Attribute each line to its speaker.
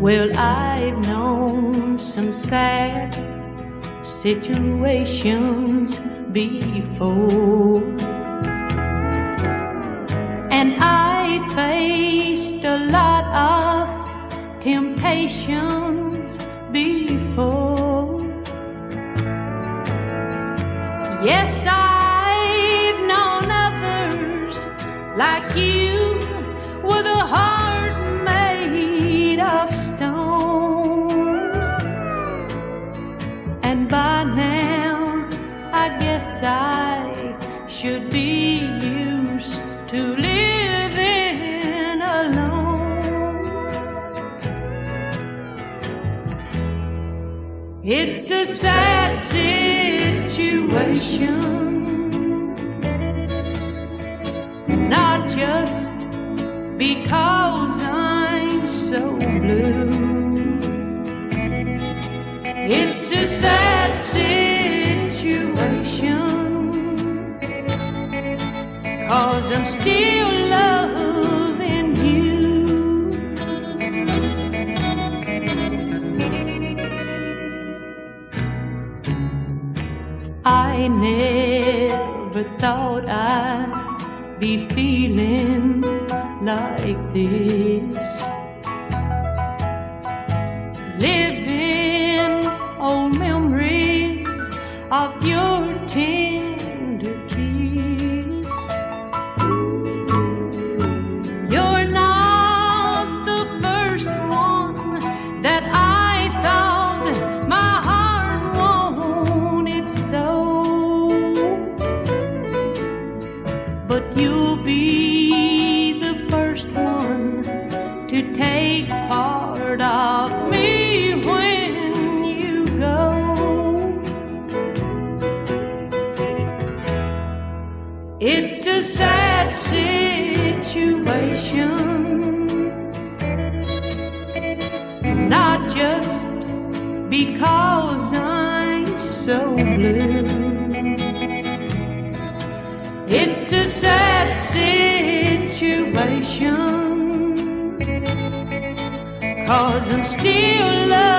Speaker 1: Well, I've known some sad situations before. And I faced a lot of temptations before. Yes, I've like you with a heart made of stone. And by now, I guess I should be used to living alone. It's a sad situation, because I'm so blue. It's a sad situation, cause I'm still loving you. I never thought I'd be feeling like this. Living old memories of your tender kiss. You're not the first one that I thought my heart wanted so. But you'll be first one to take part of me when you go. It's a sad situation, not just because I'm so blue. Cause I'm still you.